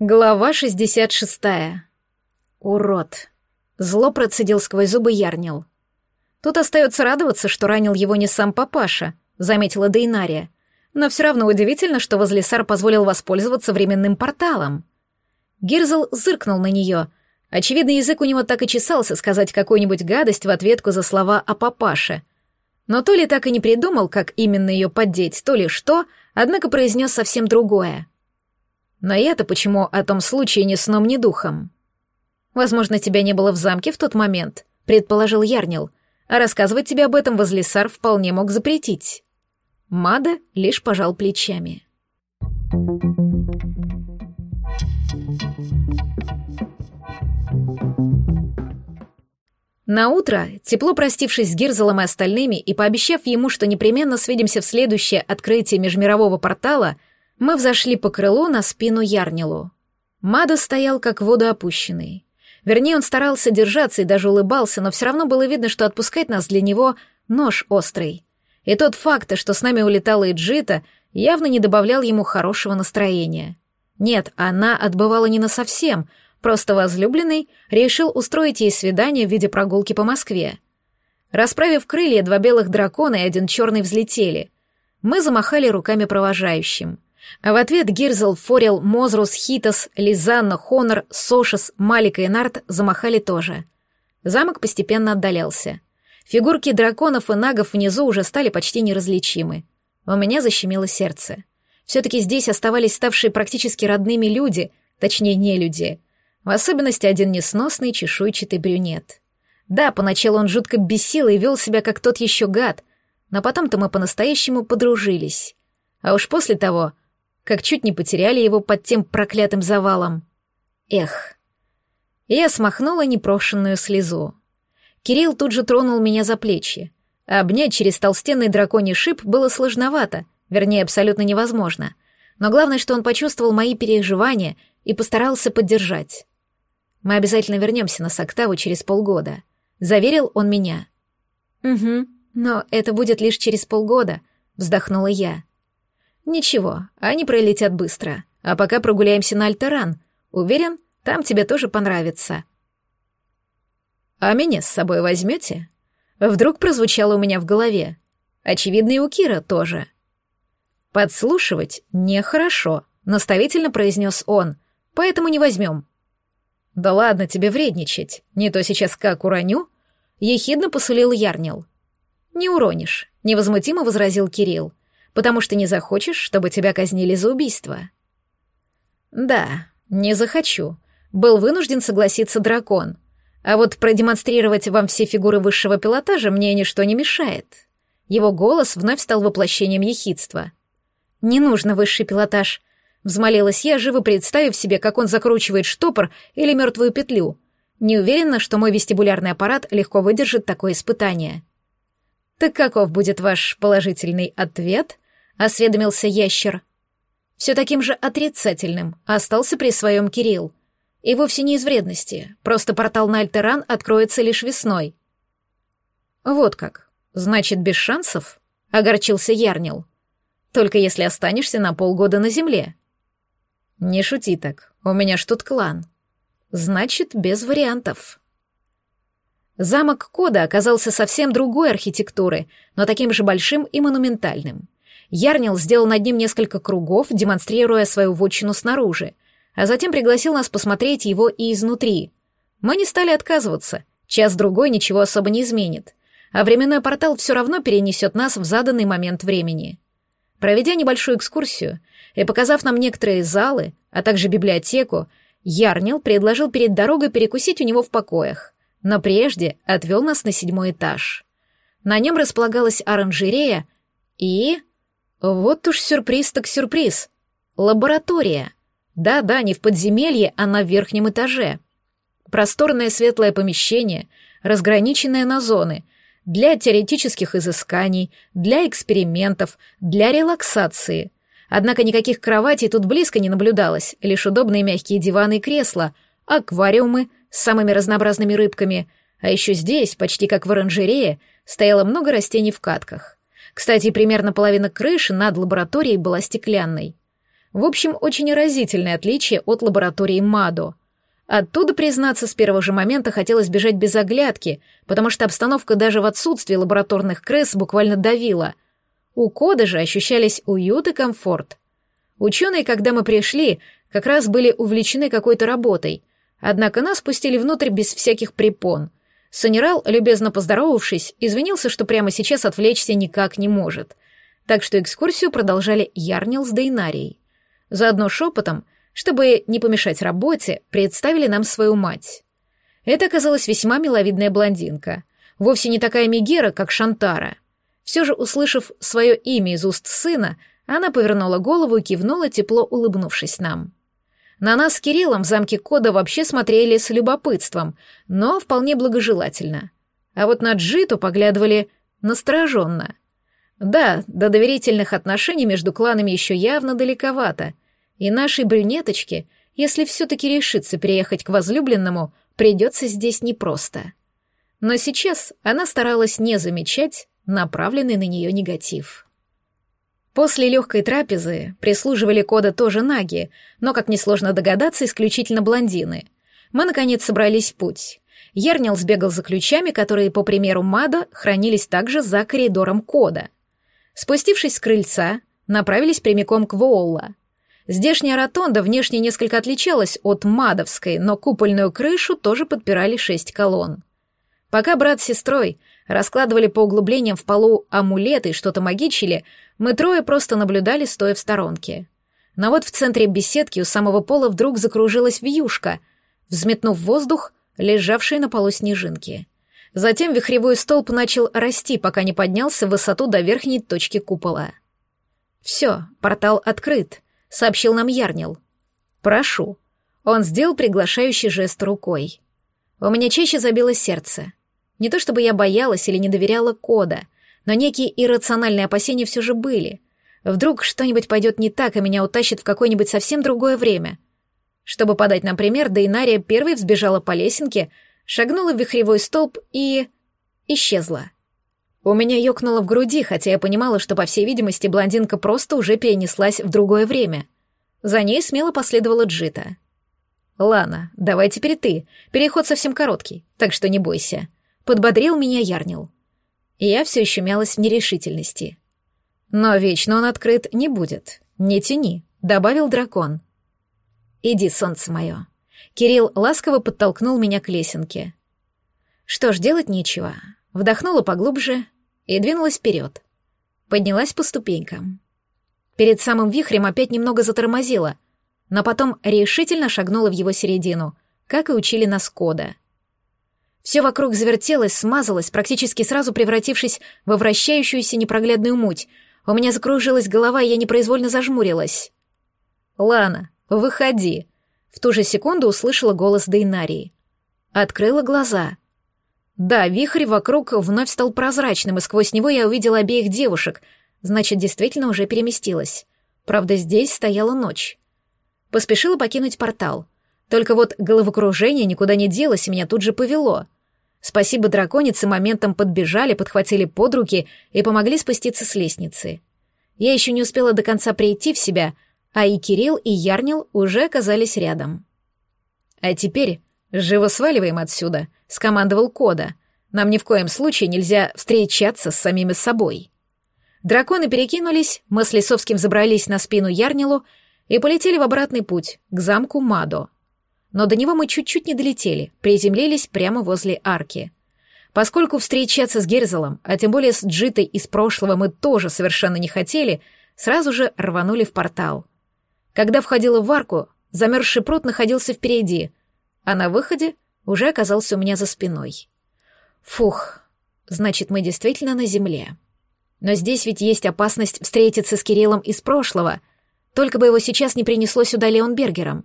Глава 66. Урод. Зло процедил сквозь зубы Ярнил. Тут остается радоваться, что ранил его не сам папаша, заметила Дейнария. Но все равно удивительно, что Возлесар позволил воспользоваться временным порталом. Гирзл зыркнул на нее. Очевидно, язык у него так и чесался сказать какую-нибудь гадость в ответку за слова о папаше. Но то ли так и не придумал, как именно ее поддеть, то ли что, однако произнес совсем другое — но я-то почему о том случае ни сном, ни духом? Возможно, тебя не было в замке в тот момент, предположил Ярнил, а рассказывать тебе об этом Возлисар вполне мог запретить. Мада лишь пожал плечами. На утро, тепло простившись с Гирзелом и остальными и пообещав ему, что непременно свидимся в следующее открытие межмирового портала, мы взошли по крылу на спину Ярнилу. Мада стоял как водоопущенный. Вернее, он старался держаться и даже улыбался, но все равно было видно, что отпускать нас для него нож острый. И тот факт, что с нами улетала Иджита, явно не добавлял ему хорошего настроения. Нет, она отбывала не на совсем, просто возлюбленный решил устроить ей свидание в виде прогулки по Москве. Расправив крылья, два белых дракона и один черный взлетели. Мы замахали руками провожающим — в ответ Гирзл, Форел, Мозрус, Хитос, Лизанна, Хонор, Сошес, Малика и Нарт замахали тоже. Замок постепенно отдалялся. Фигурки драконов и нагов внизу уже стали почти неразличимы. У меня защемило сердце. Все-таки здесь оставались ставшие практически родными люди, точнее, не люди. В особенности один несносный чешуйчатый брюнет. Да, поначалу он жутко бесил и вел себя как тот еще гад, но потом-то мы по-настоящему подружились. А уж после того как чуть не потеряли его под тем проклятым завалом. Эх. Я смахнула непрошенную слезу. Кирилл тут же тронул меня за плечи. обнять через толстенный драконий шип было сложновато, вернее, абсолютно невозможно. Но главное, что он почувствовал мои переживания и постарался поддержать. Мы обязательно вернемся на Соктаву через полгода. Заверил он меня. Угу, но это будет лишь через полгода, вздохнула я. «Ничего, они пролетят быстро. А пока прогуляемся на Альтеран. Уверен, там тебе тоже понравится». «А меня с собой возьмете?» Вдруг прозвучало у меня в голове. Очевидно, и у Кира тоже. «Подслушивать нехорошо», — наставительно произнес он, «поэтому не возьмем». «Да ладно тебе вредничать, не то сейчас как уроню», — ехидно посулил Ярнил. «Не уронишь», — невозмутимо возразил Кирилл потому что не захочешь, чтобы тебя казнили за убийство. Да, не захочу. Был вынужден согласиться дракон. А вот продемонстрировать вам все фигуры высшего пилотажа мне ничто не мешает. Его голос вновь стал воплощением ехидства. «Не нужно высший пилотаж», — взмолилась я, живо представив себе, как он закручивает штопор или мертвую петлю. Не уверена, что мой вестибулярный аппарат легко выдержит такое испытание. «Так каков будет ваш положительный ответ?» Осведомился ящер. Все таким же отрицательным остался при своем Кирилл. И вовсе не из вредности, просто портал на Альтеран откроется лишь весной. Вот как. Значит, без шансов? Огорчился Ярнил. Только если останешься на полгода на земле. Не шути так, у меня ж тут клан. Значит, без вариантов. Замок Кода оказался совсем другой архитектуры, но таким же большим и монументальным. Ярнил сделал над ним несколько кругов, демонстрируя свою вотчину снаружи, а затем пригласил нас посмотреть его и изнутри. Мы не стали отказываться, час-другой ничего особо не изменит, а временной портал все равно перенесет нас в заданный момент времени. Проведя небольшую экскурсию и показав нам некоторые залы, а также библиотеку, Ярнил предложил перед дорогой перекусить у него в покоях, но прежде отвел нас на седьмой этаж. На нем располагалась оранжерея и... Вот уж сюрприз так сюрприз. Лаборатория. Да-да, не в подземелье, а на верхнем этаже. Просторное светлое помещение, разграниченное на зоны, для теоретических изысканий, для экспериментов, для релаксации. Однако никаких кроватей тут близко не наблюдалось, лишь удобные мягкие диваны и кресла, аквариумы с самыми разнообразными рыбками, а еще здесь, почти как в оранжерее, стояло много растений в катках. Кстати, примерно половина крыши над лабораторией была стеклянной. В общем, очень разительное отличие от лаборатории МАДО. Оттуда, признаться, с первого же момента хотелось бежать без оглядки, потому что обстановка даже в отсутствии лабораторных крыс буквально давила. У Кода же ощущались уют и комфорт. Ученые, когда мы пришли, как раз были увлечены какой-то работой, однако нас пустили внутрь без всяких препон. Санерал, любезно поздоровавшись, извинился, что прямо сейчас отвлечься никак не может. Так что экскурсию продолжали Ярнил с Дейнарией. Заодно шепотом — чтобы не помешать работе, представили нам свою мать. Это оказалась весьма миловидная блондинка, вовсе не такая мегера, как Шантара. Все же, услышав свое имя из уст сына, она повернула голову и кивнула, тепло улыбнувшись нам. На нас с Кириллом в замке Кода вообще смотрели с любопытством, но вполне благожелательно. А вот на Джиту поглядывали настороженно. Да, до доверительных отношений между кланами еще явно далековато — и нашей брюнеточке, если все-таки решится переехать к возлюбленному, придется здесь непросто. Но сейчас она старалась не замечать направленный на нее негатив. После легкой трапезы прислуживали кода тоже наги, но, как несложно догадаться, исключительно блондины. Мы, наконец, собрались в путь. Ярнил сбегал за ключами, которые, по примеру Мада, хранились также за коридором кода. Спустившись с крыльца, направились прямиком к Воолла. Здешняя ротонда внешне несколько отличалась от Мадовской, но купольную крышу тоже подпирали шесть колонн. Пока брат с сестрой раскладывали по углублениям в полу амулеты и что-то магичили, мы трое просто наблюдали, стоя в сторонке. Но вот в центре беседки у самого пола вдруг закружилась вьюшка, взметнув воздух, лежавшие на полу снежинки. Затем вихревой столб начал расти, пока не поднялся в высоту до верхней точки купола. Все, портал открыт — сообщил нам Ярнил. «Прошу». Он сделал приглашающий жест рукой. У меня чаще забилось сердце. Не то чтобы я боялась или не доверяла кода, но некие иррациональные опасения все же были. Вдруг что-нибудь пойдет не так, и меня утащит в какое-нибудь совсем другое время. Чтобы подать нам пример, Дейнария первой взбежала по лесенке, шагнула в вихревой столб и... исчезла. У меня ёкнуло в груди, хотя я понимала, что, по всей видимости, блондинка просто уже перенеслась в другое время. За ней смело последовала Джита. «Лана, давай теперь ты. Переход совсем короткий, так что не бойся». Подбодрил меня Ярнил. Я все еще мялась в нерешительности. «Но вечно он открыт не будет. Не тяни», — добавил дракон. «Иди, солнце мое». Кирилл ласково подтолкнул меня к лесенке. Что ж, делать нечего. Вдохнула поглубже и двинулась вперед. Поднялась по ступенькам. Перед самым вихрем опять немного затормозила, но потом решительно шагнула в его середину, как и учили нас кода. Все вокруг завертелось, смазалось, практически сразу превратившись во вращающуюся непроглядную муть. У меня закружилась голова, и я непроизвольно зажмурилась. «Лана, выходи!» В ту же секунду услышала голос Дейнарии. Открыла глаза — да, вихрь вокруг вновь стал прозрачным, и сквозь него я увидела обеих девушек, значит, действительно уже переместилась. Правда, здесь стояла ночь. Поспешила покинуть портал. Только вот головокружение никуда не делось, и меня тут же повело. Спасибо драконице моментом подбежали, подхватили под руки и помогли спуститься с лестницы. Я еще не успела до конца прийти в себя, а и Кирилл, и Ярнил уже оказались рядом. А теперь «Живо сваливаем отсюда», — скомандовал Кода. «Нам ни в коем случае нельзя встречаться с самими собой». Драконы перекинулись, мы с Лисовским забрались на спину Ярнилу и полетели в обратный путь, к замку Мадо. Но до него мы чуть-чуть не долетели, приземлились прямо возле арки. Поскольку встречаться с Герзелом, а тем более с Джитой из прошлого мы тоже совершенно не хотели, сразу же рванули в портал. Когда входила в арку, замерзший пруд находился впереди, а на выходе уже оказался у меня за спиной. Фух, значит, мы действительно на земле. Но здесь ведь есть опасность встретиться с Кириллом из прошлого, только бы его сейчас не принесло сюда Леон Бергером.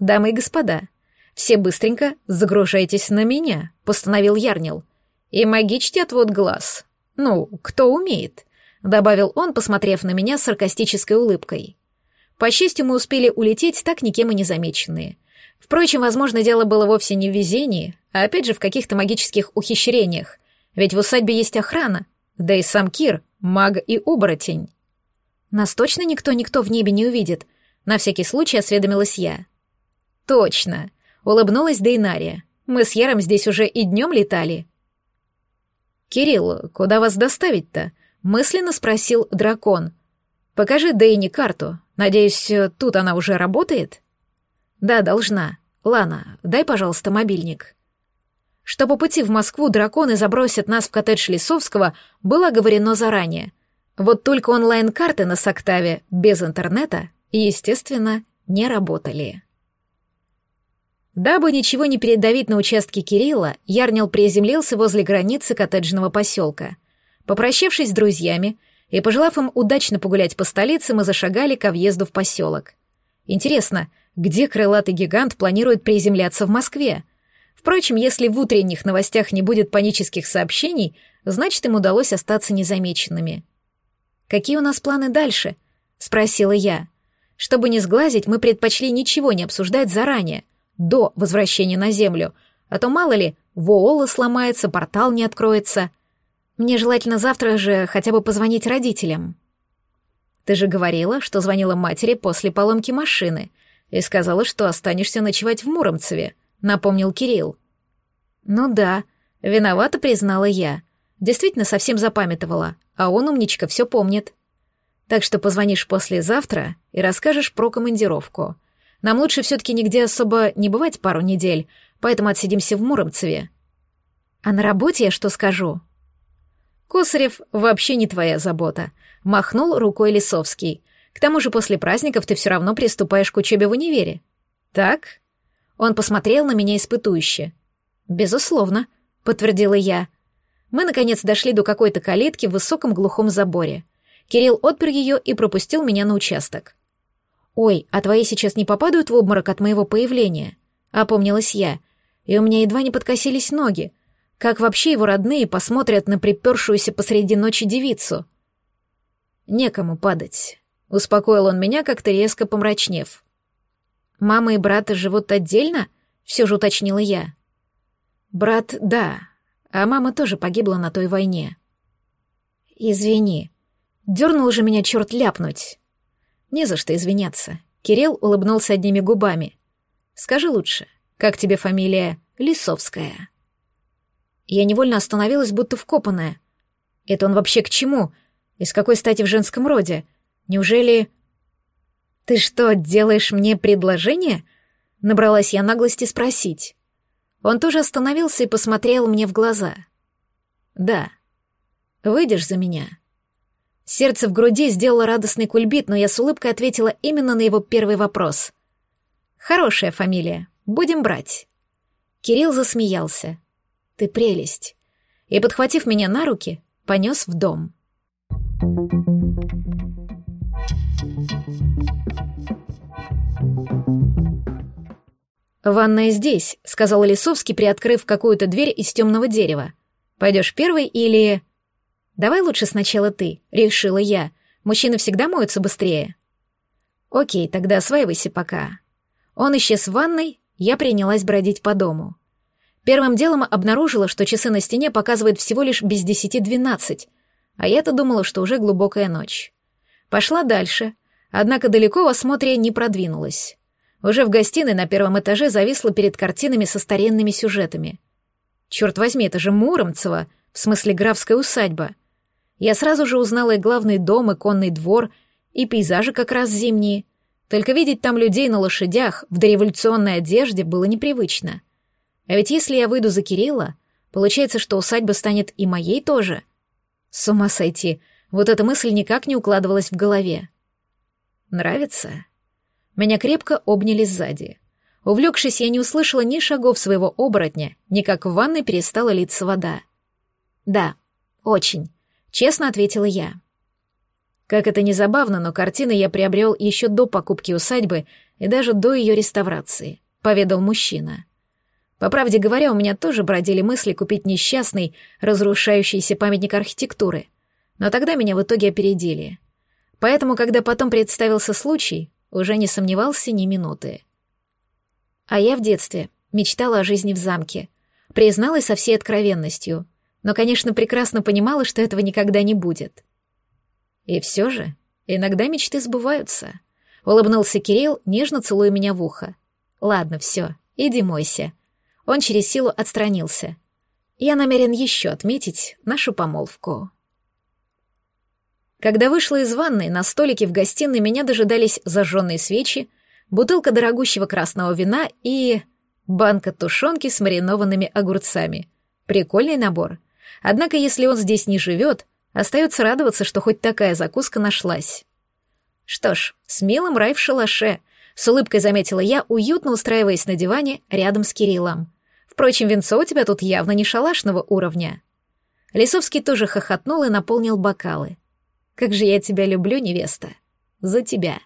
«Дамы и господа, все быстренько загружайтесь на меня», — постановил Ярнил. «И магичьте отвод глаз. Ну, кто умеет», — добавил он, посмотрев на меня с саркастической улыбкой. По счастью, мы успели улететь так никем и не замеченные — Впрочем, возможно, дело было вовсе не в везении, а опять же в каких-то магических ухищрениях, ведь в усадьбе есть охрана, да и сам Кир — маг и оборотень. Нас точно никто-никто в небе не увидит? На всякий случай осведомилась я. Точно, улыбнулась Дейнария. Мы с Яром здесь уже и днем летали. Кирилл, куда вас доставить-то? Мысленно спросил дракон. Покажи Дейне карту. Надеюсь, тут она уже работает? Да, должна. Лана, дай, пожалуйста, мобильник. Что по пути в Москву драконы забросят нас в коттедж Лисовского, было оговорено заранее. Вот только онлайн-карты на Соктаве без интернета, естественно, не работали. Дабы ничего не передавить на участке Кирилла, Ярнил приземлился возле границы коттеджного поселка. Попрощавшись с друзьями и пожелав им удачно погулять по столице, мы зашагали ко въезду в поселок. Интересно, где крылатый гигант планирует приземляться в Москве? Впрочем, если в утренних новостях не будет панических сообщений, значит, им удалось остаться незамеченными. «Какие у нас планы дальше?» — спросила я. Чтобы не сглазить, мы предпочли ничего не обсуждать заранее, до возвращения на Землю, а то, мало ли, Воола сломается, портал не откроется. Мне желательно завтра же хотя бы позвонить родителям. Ты же говорила, что звонила матери после поломки машины и сказала, что останешься ночевать в Муромцеве, напомнил Кирилл. Ну да, виновата признала я. Действительно совсем запамятовала, а он, умничка, все помнит. Так что позвонишь послезавтра и расскажешь про командировку — нам лучше все-таки нигде особо не бывать пару недель, поэтому отсидимся в Муромцеве. А на работе я что скажу? Косарев вообще не твоя забота. Махнул рукой Лисовский. К тому же после праздников ты все равно приступаешь к учебе в универе. Так? Он посмотрел на меня испытующе. Безусловно, подтвердила я. Мы, наконец, дошли до какой-то калитки в высоком глухом заборе. Кирилл отпер ее и пропустил меня на участок. «Ой, а твои сейчас не попадают в обморок от моего появления?» — опомнилась я, и у меня едва не подкосились ноги. Как вообще его родные посмотрят на припершуюся посреди ночи девицу? «Некому падать», — успокоил он меня, как-то резко помрачнев. «Мама и брат живут отдельно?» — все же уточнила я. «Брат, да, а мама тоже погибла на той войне». «Извини, дернул же меня черт ляпнуть». «Не за что извиняться». Кирилл улыбнулся одними губами. «Скажи лучше, как тебе фамилия Лисовская?» Я невольно остановилась, будто вкопанная. Это он вообще к чему? И с какой стати в женском роде? Неужели... «Ты что, делаешь мне предложение?» Набралась я наглости спросить. Он тоже остановился и посмотрел мне в глаза. «Да. Выйдешь за меня?» Сердце в груди сделало радостный кульбит, но я с улыбкой ответила именно на его первый вопрос. «Хорошая фамилия. Будем брать». Кирилл засмеялся. «Ты прелесть». И, подхватив меня на руки, понес в дом. «Ванная здесь», — сказал Лисовский, приоткрыв какую-то дверь из темного дерева. «Пойдешь первый или...» «Давай лучше сначала ты», — решила я. «Мужчины всегда моются быстрее». «Окей, тогда осваивайся пока». Он исчез в ванной, я принялась бродить по дому. Первым делом обнаружила, что часы на стене показывают всего лишь без десяти двенадцать, а я-то думала, что уже глубокая ночь. Пошла дальше, однако далеко в осмотре не продвинулась. Уже в гостиной на первом этаже зависла перед картинами со старинными сюжетами. Черт возьми, это же Муромцево, в смысле графская усадьба. Я сразу же узнала и главный дом, и конный двор, и пейзажи как раз зимние. Только видеть там людей на лошадях в дореволюционной одежде было непривычно. А ведь если я выйду за Кирилла, получается, что усадьба станет и моей тоже. С ума сойти, вот эта мысль никак не укладывалась в голове. Нравится? Меня крепко обняли сзади. Увлекшись, я не услышала ни шагов своего оборотня, ни как в ванной перестала литься вода. Да, очень. Честно ответила я. Как это ни забавно, но картины я приобрел еще до покупки усадьбы и даже до ее реставрации, поведал мужчина. По правде говоря, у меня тоже бродили мысли купить несчастный, разрушающийся памятник архитектуры, но тогда меня в итоге опередили. Поэтому, когда потом представился случай, уже не сомневался ни минуты. А я в детстве мечтала о жизни в замке, призналась со всей откровенностью — но, конечно, прекрасно понимала, что этого никогда не будет. И все же Иногда мечты сбываются. Улыбнулся Кирилл, нежно целуя меня в ухо. Ладно, все, иди мойся. Он через силу отстранился. Я намерен еще отметить нашу помолвку. Когда вышла из ванной, на столике в гостиной меня дожидались зажженные свечи, бутылка дорогущего красного вина и... банка тушенки с маринованными огурцами. Прикольный набор. Однако, если он здесь не живет, остается радоваться, что хоть такая закуска нашлась. Что ж, с милым рай в шалаше, с улыбкой заметила я, уютно устраиваясь на диване рядом с Кириллом. Впрочем, венцо у тебя тут явно не шалашного уровня. Лисовский тоже хохотнул и наполнил бокалы. Как же я тебя люблю, невеста. За тебя.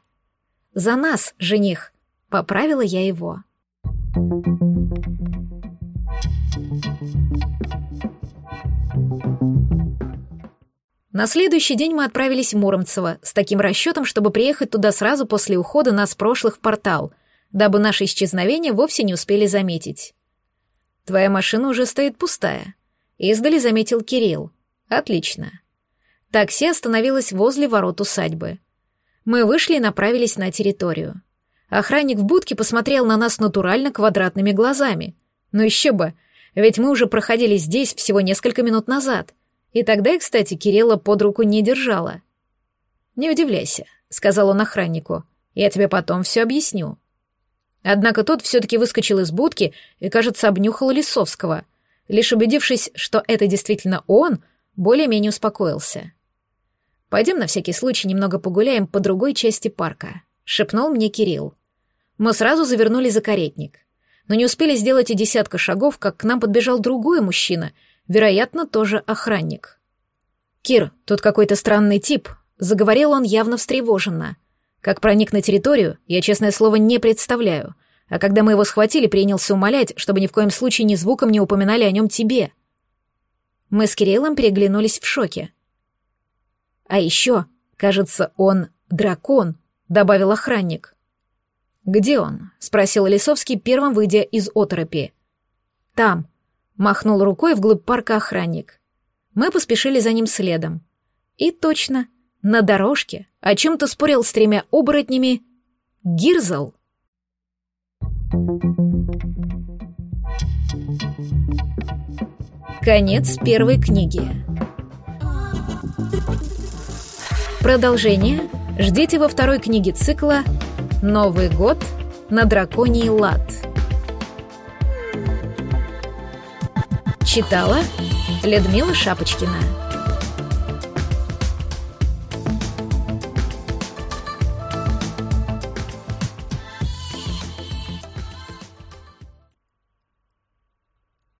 За нас, жених. Поправила я его. На следующий день мы отправились в Муромцево с таким расчетом, чтобы приехать туда сразу после ухода нас прошлых в портал, дабы наше исчезновение вовсе не успели заметить. «Твоя машина уже стоит пустая», — издали заметил Кирилл. «Отлично. Такси остановилось возле ворот усадьбы. Мы вышли и направились на территорию. Охранник в будке посмотрел на нас натурально квадратными глазами. Ну еще бы, ведь мы уже проходили здесь всего несколько минут назад. И тогда я, кстати, Кирилла под руку не держала. «Не удивляйся», — сказал он охраннику. «Я тебе потом все объясню». Однако тот все-таки выскочил из будки и, кажется, обнюхал Лисовского. Лишь убедившись, что это действительно он, более-менее успокоился. Пойдем на всякий случай немного погуляем по другой части парка», — шепнул мне Кирилл. Мы сразу завернули за каретник. Но не успели сделать и десятка шагов, как к нам подбежал другой мужчина, вероятно, тоже охранник. «Кир, тут какой-то странный тип», — заговорил он явно встревоженно. «Как проник на территорию, я, честное слово, не представляю. А когда мы его схватили, принялся умолять, чтобы ни в коем случае ни звуком не упоминали о нем тебе». Мы с Кириллом переглянулись в шоке. А еще, кажется, он дракон, добавил охранник. Где он? спросил Лисовский, первым выйдя из оторопи. Там, махнул рукой вглубь парка охранник. Мы поспешили за ним следом. И точно, на дорожке о чем-то спорил с тремя оборотнями Гирзл. Конец первой книги. Продолжение ждите во второй книге цикла «Новый год на драконий лад». Читала Людмила Шапочкина.